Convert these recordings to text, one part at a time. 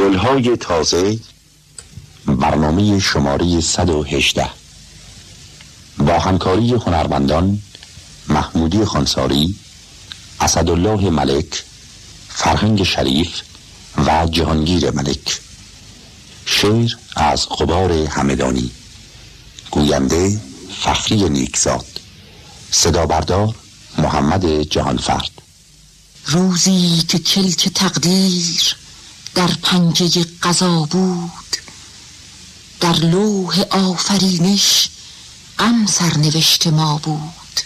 گلهای تازه برنامه شماره 118 با همکاری هنرمندان محمودی خانساری اسدالله ملک فرهنگ شریف و جهانگیر ملک. شعر از قبار همدانی. گوینده فخری نیکزاد. صدا بردار محمد جهانفرد. روزی که کلک تقدیر در پنجه قضا بود. در لوح آفرینش غم سرنوشت ما بود.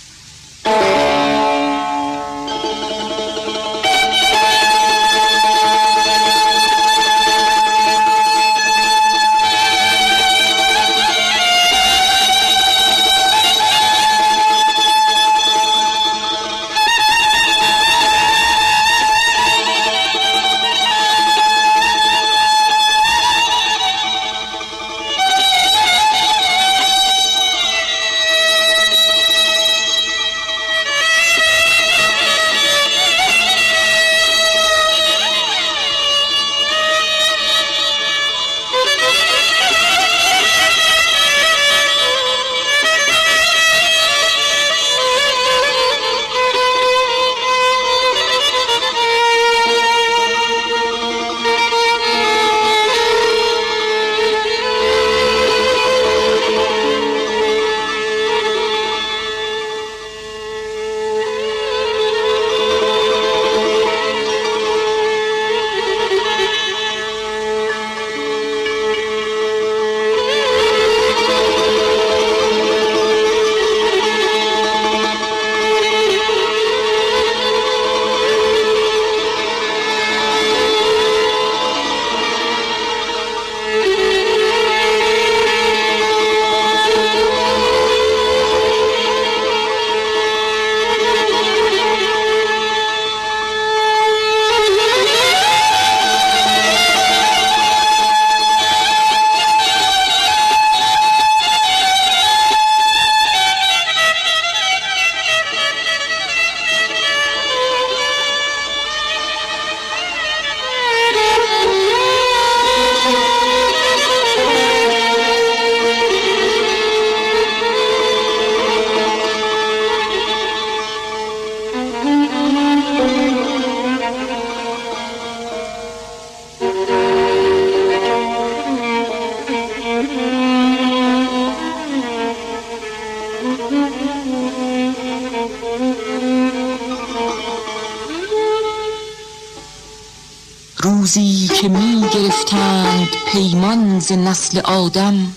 پیمان ز نسل آدم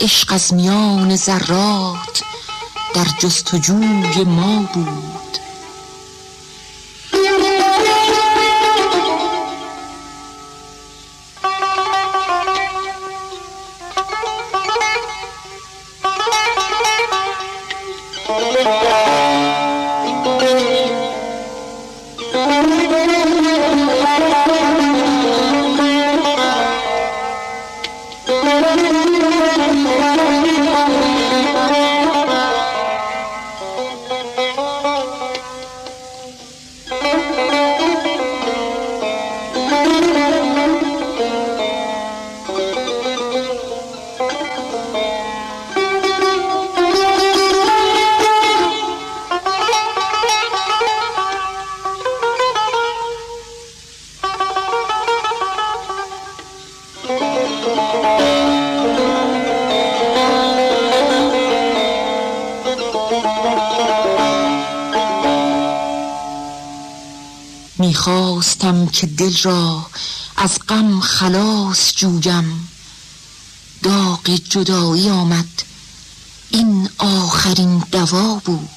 عشق از میان ذرات در جستجوی ما بود. که دل را از غم خلاص جویم. داغ جدایی آمد. این آخرین دوا بود.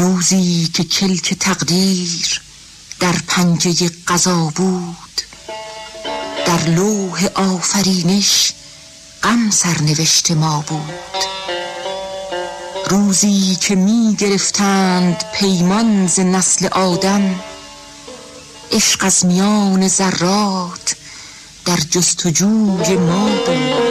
روزی که کلک تقدیر در پنجه قضا بود در لوح آفرینش غم سرنوشت ما بود. روزی که می گرفتند پیمان ز نسل آدم عشق از میان ذرات در جستجوی ما بود.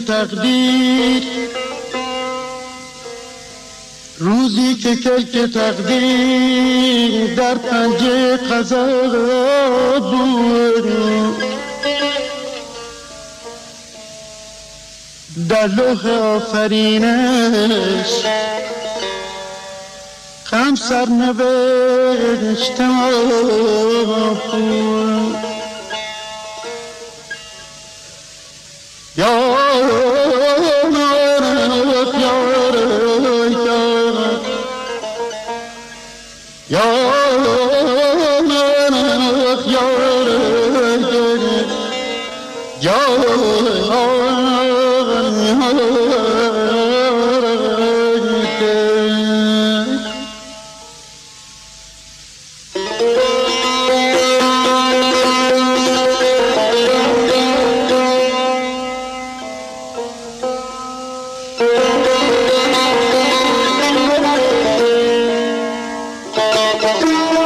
تقدیر. روزی که کلک تقدیر در پنجه قضا بود. در لوح آفرینش خم سر نوشتم Oh, oh, oh.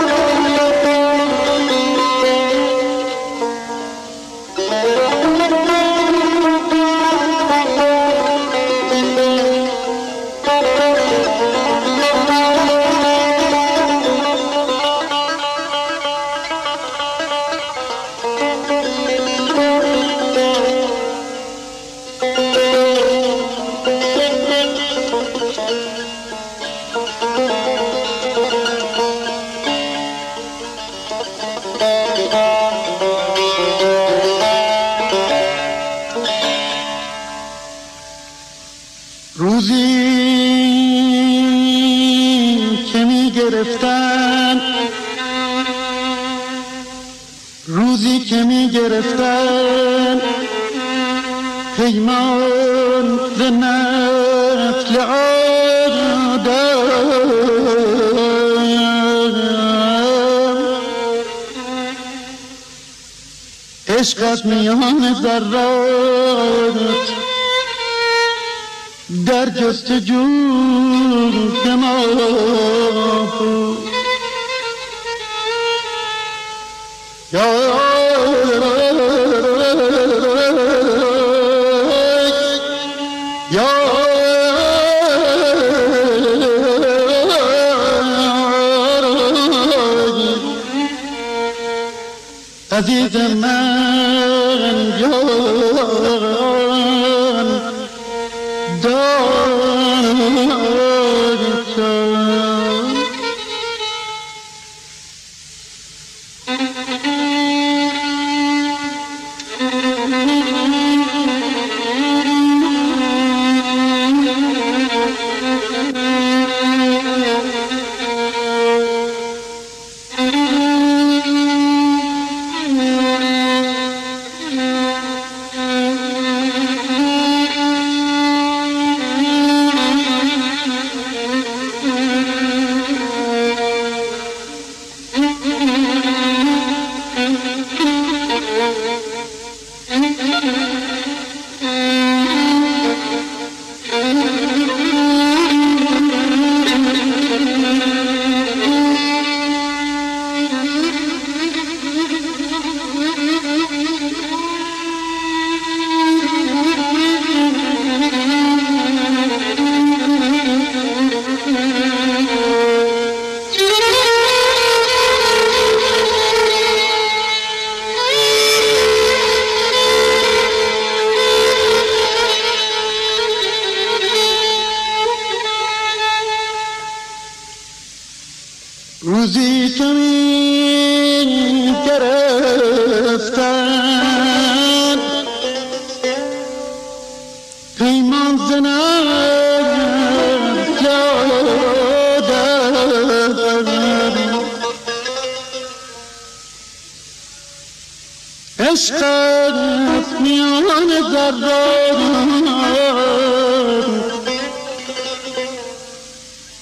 ذرات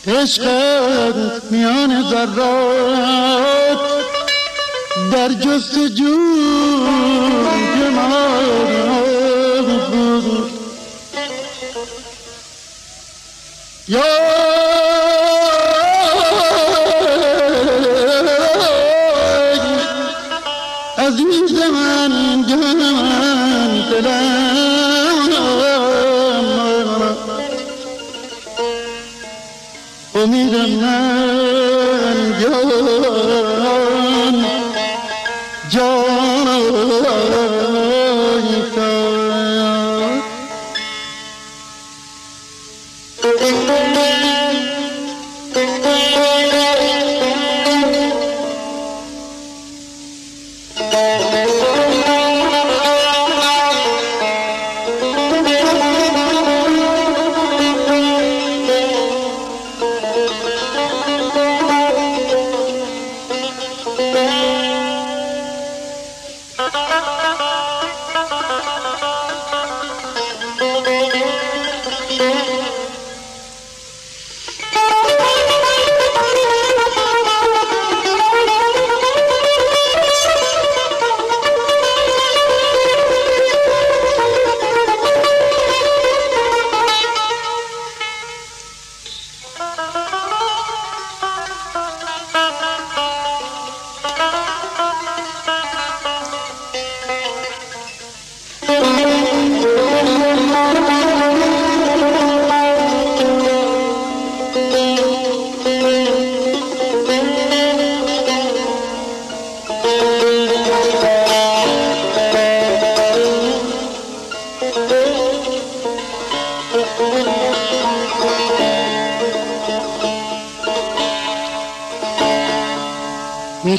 عشقت میان ذرات در جستجو ما بود یا عزیز من جان من دلم امیدم من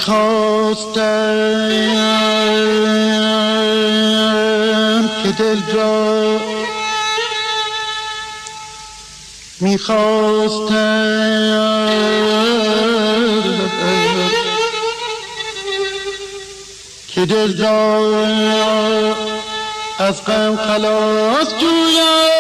می‌خواستم که دل را می‌خواستم که دل را از غم خلاص جویم.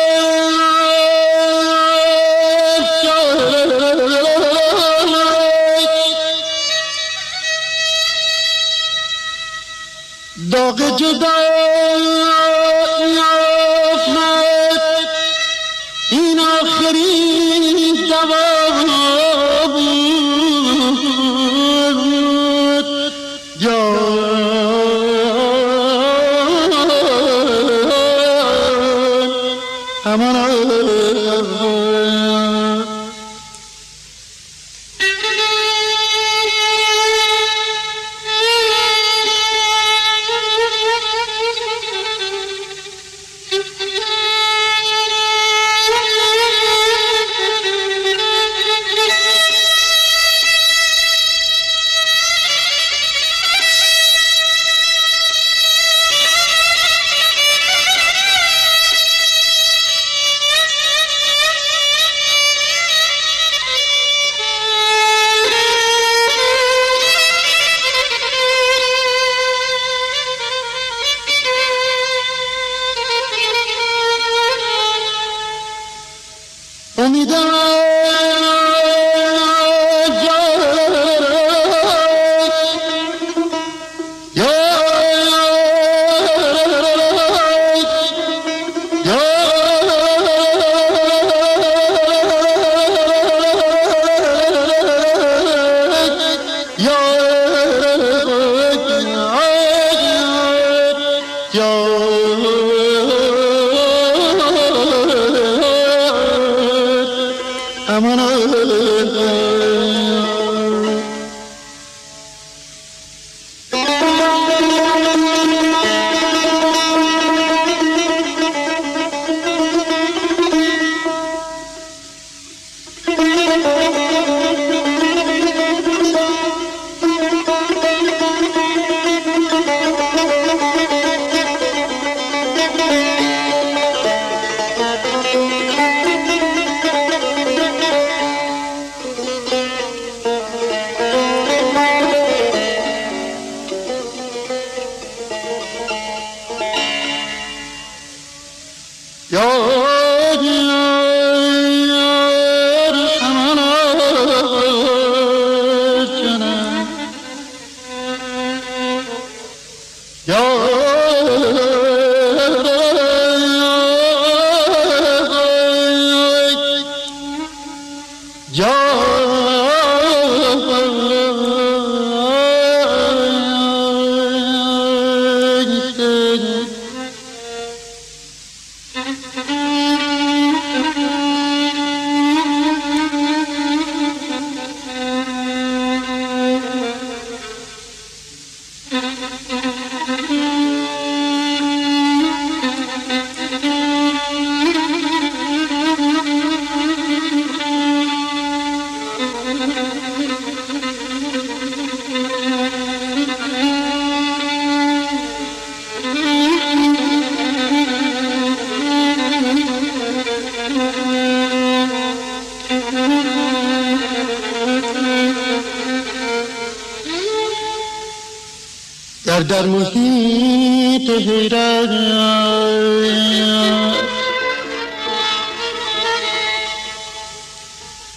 در محیط حیرت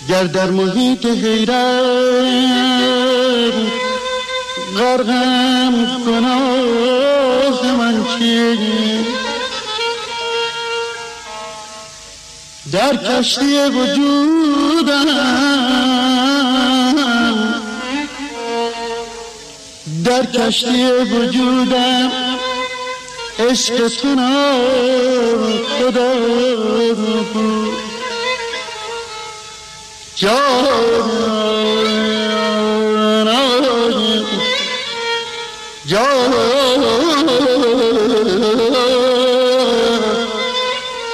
گر در محیط حیرت غرقم گناه من چیه در کشتی وجودم در کشتی وجودم عشق تو خدا بود جان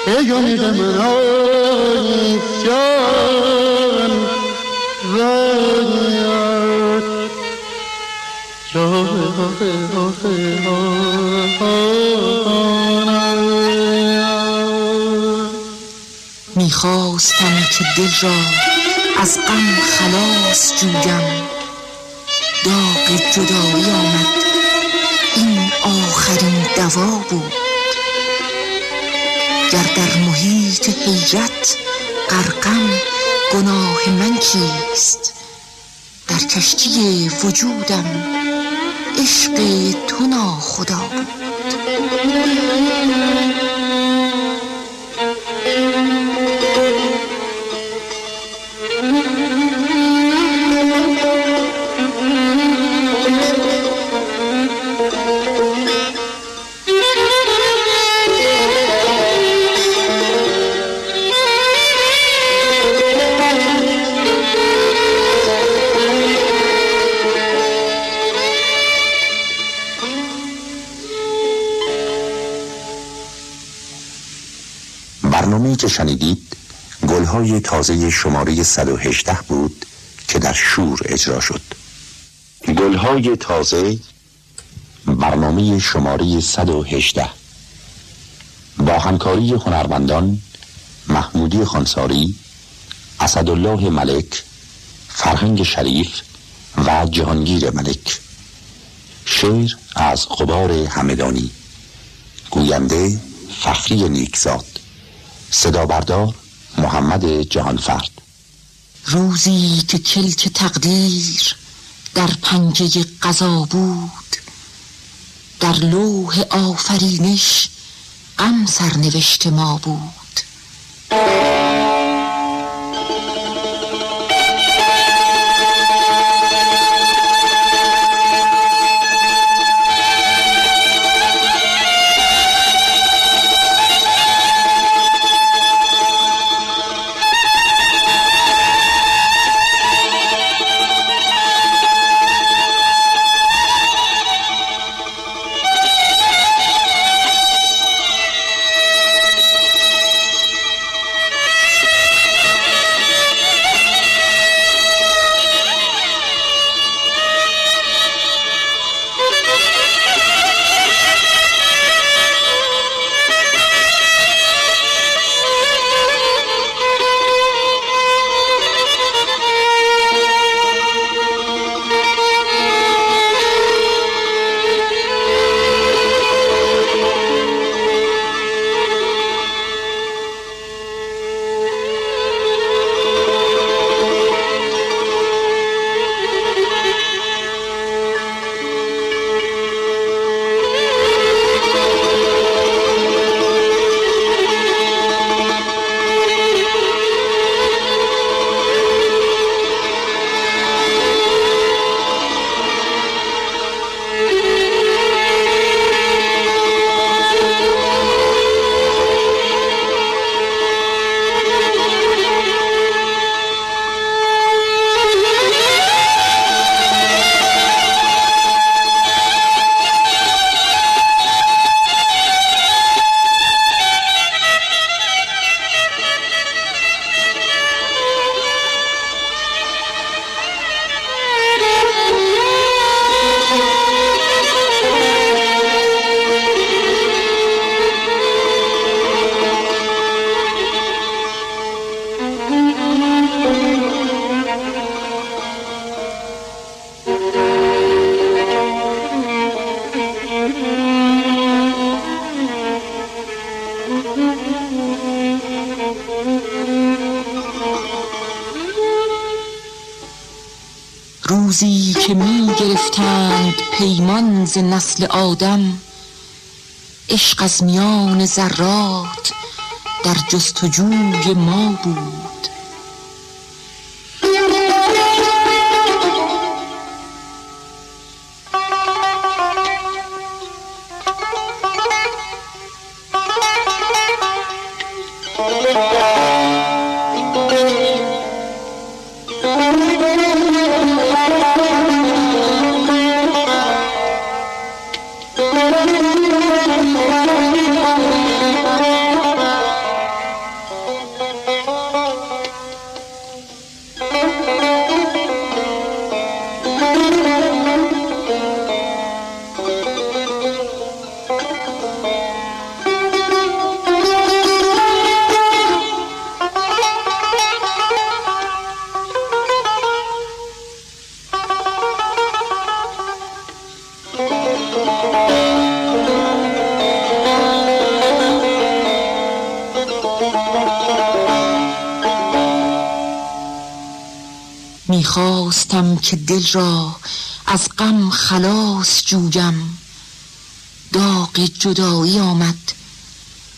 ای من می‌خواستم که دل را از غم خلاص جویم. داغ جدایی آمد. این آخرین دوا بود. گر در محیط حیرت غرقم گناه من چیست در کشتی وجودم عشق تو ناخدا بود. شماره 118 بود که در شور اجرا شد. گلهای تازه برنامه شماره 118 با همکاری هنرمندان محمودی خانساری اسدالله ملک فرهنگ شریف و جهانگیر ملک. شعر از قبار همدانی گوینده فخری نیکزاد. صدا بردار محمد جهانفرد. روزی که کلک تقدیر در پنجه قضا بود در لوح آفرینش غم سرنوشت ما بود. نسل آدم عشق از میان ذرات در جستجوی ما بود. دل را از غم خلاص جویم. داغ جدایی آمد.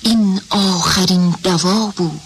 این آخرین دوا بود.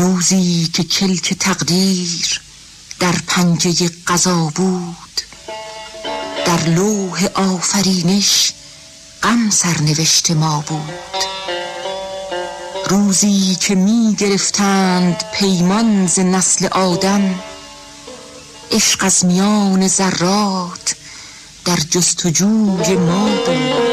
روزی که کلک تقدیر در پنجه قضا بود در لوح آفرینش غم سرنوشت ما بود. روزی که می گرفتند پیمان ز نسل آدم عشق از میان ذرات در جستجوی ما بود.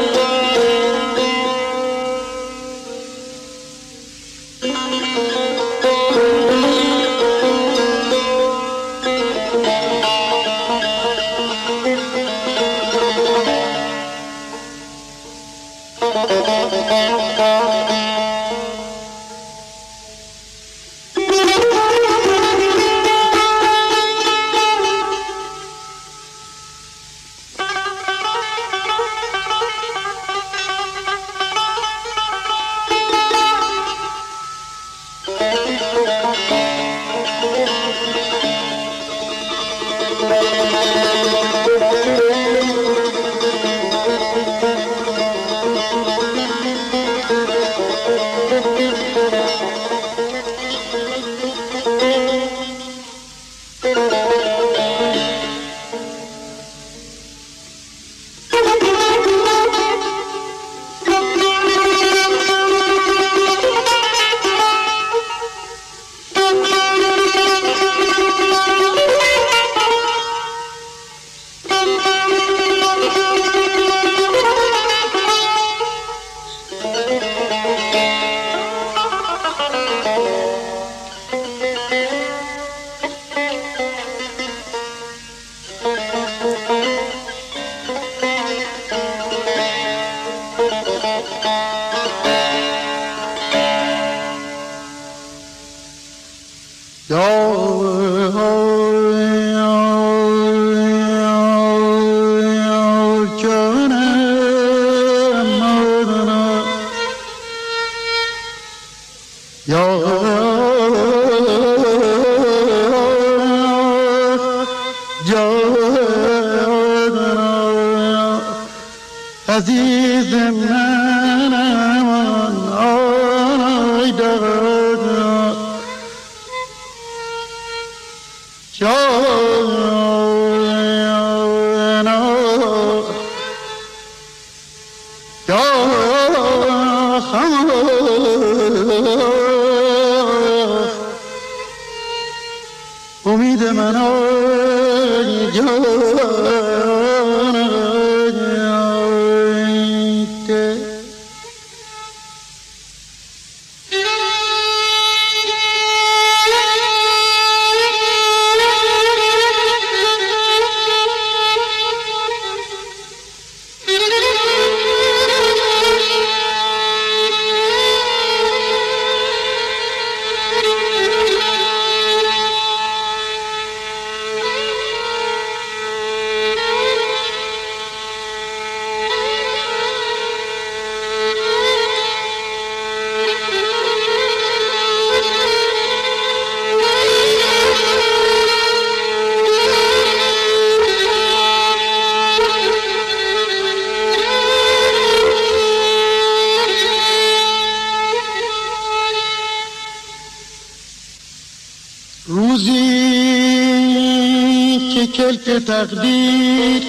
تقدیر.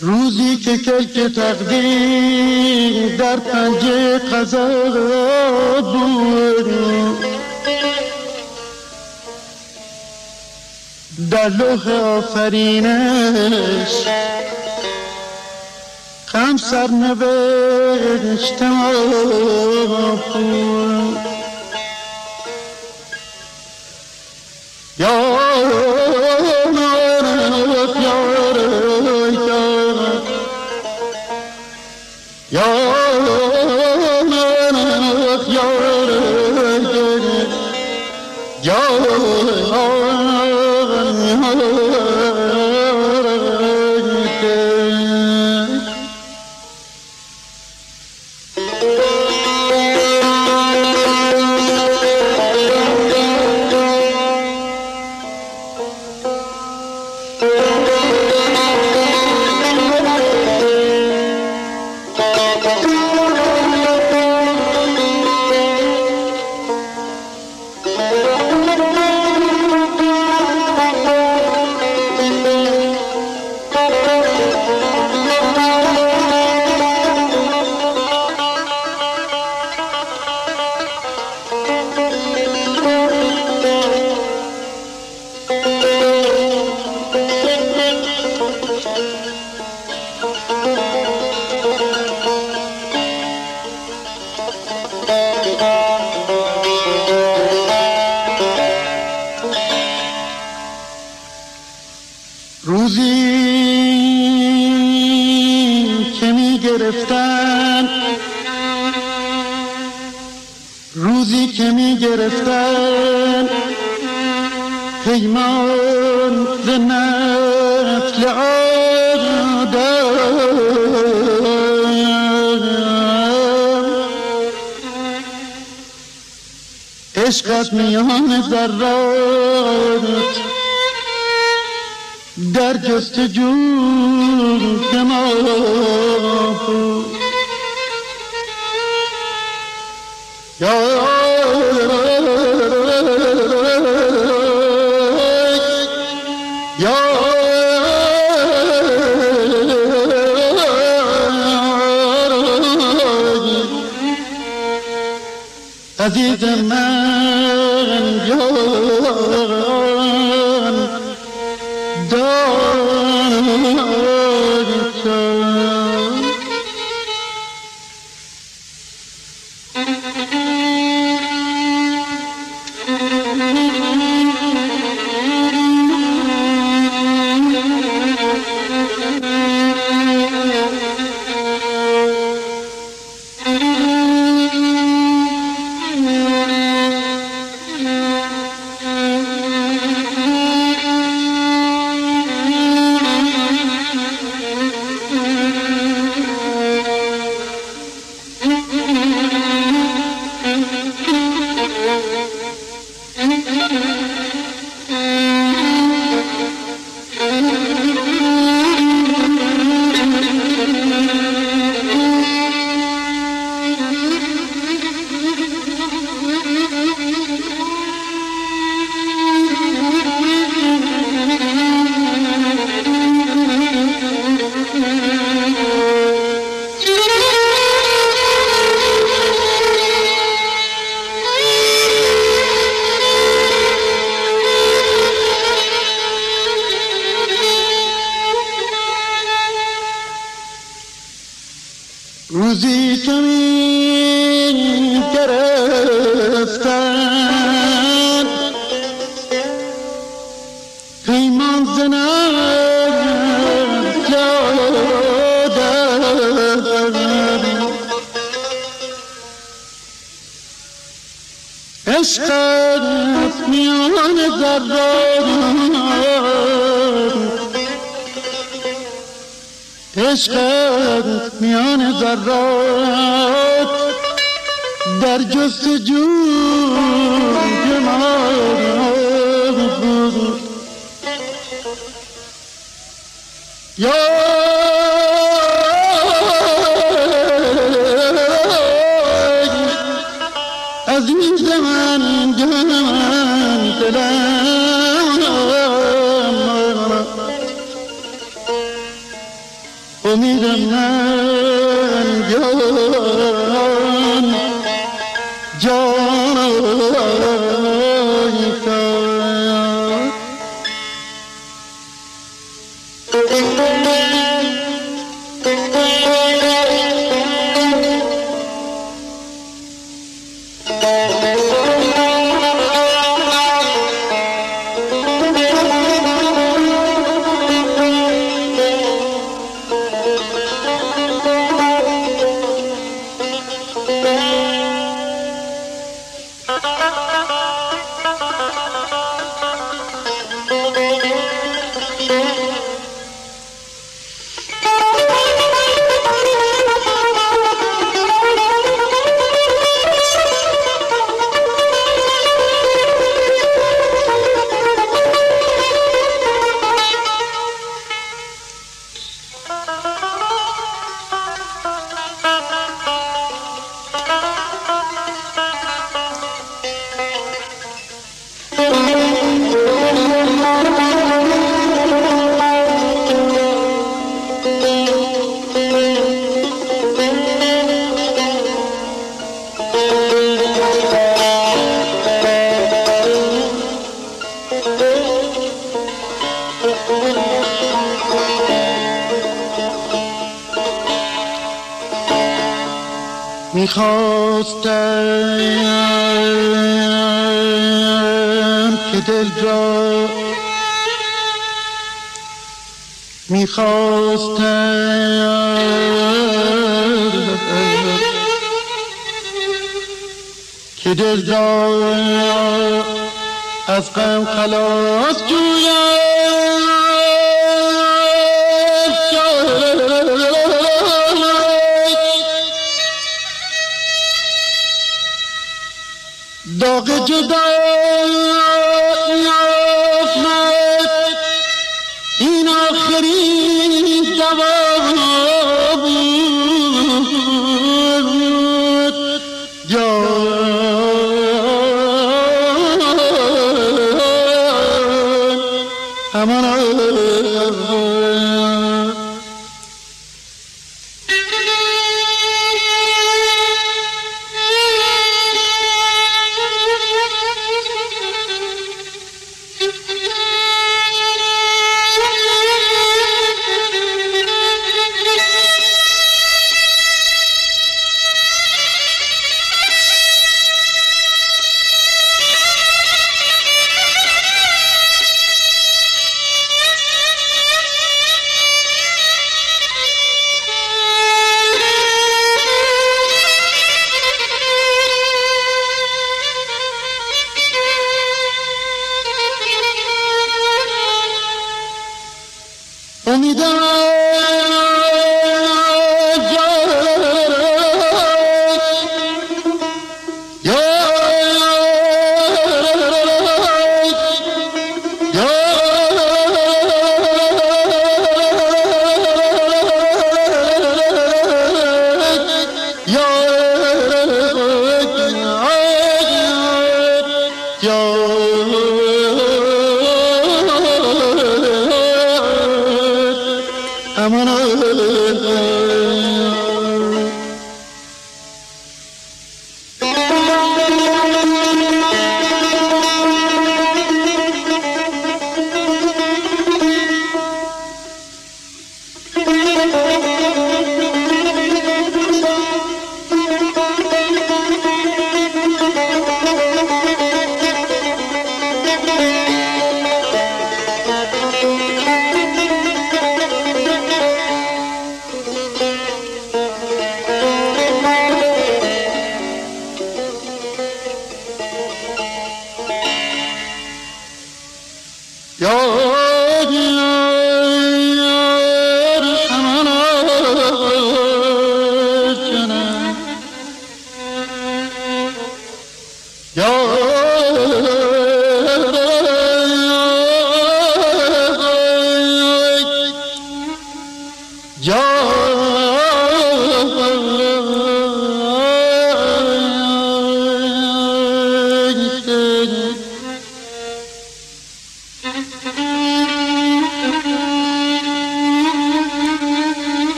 روزی که کلک تقدیر در پنجه قضا بود. در لوح آفرینش خم سر نوشتم بود. Krishna. عشقت میان ذرات در جستجو ما بود یا عزیز من جان دلم می‌خواستم که دل را می‌خواستم که دل را از غم خلاص جویم. داغ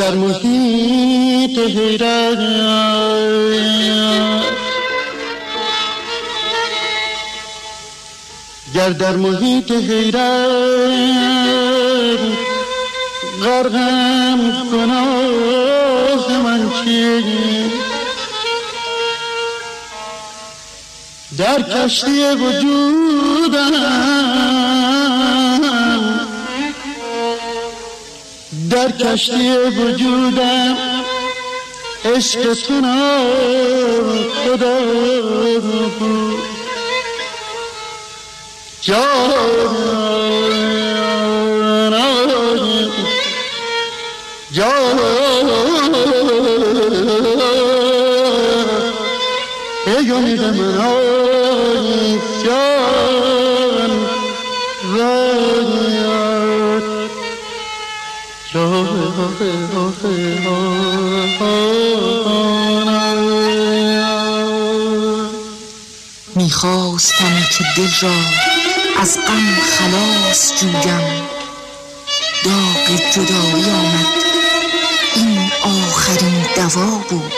در محیط حیرت گر در محیط حیرت غرقم گناه من چیه در کشتی وجودم در کشتی وجودم عشق تو خدا بود. جان جان امید من می‌خواستم که دل را از غم خلاص جویم. داغ جدایی آمد. این آخرین دوا بود.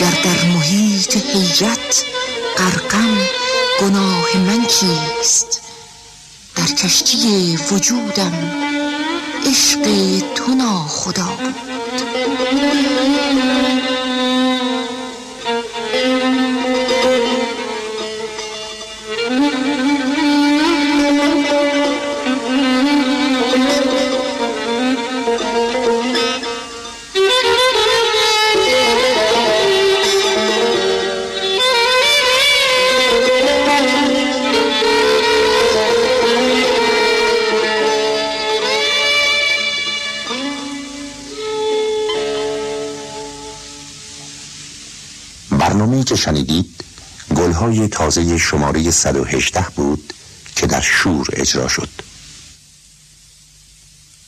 گر در محیط حیرت غرقم گناه من چیست در کشتی وجودم عشق تو ناخدا بود. تازه شماره 118 بود که در شور اجرا شد.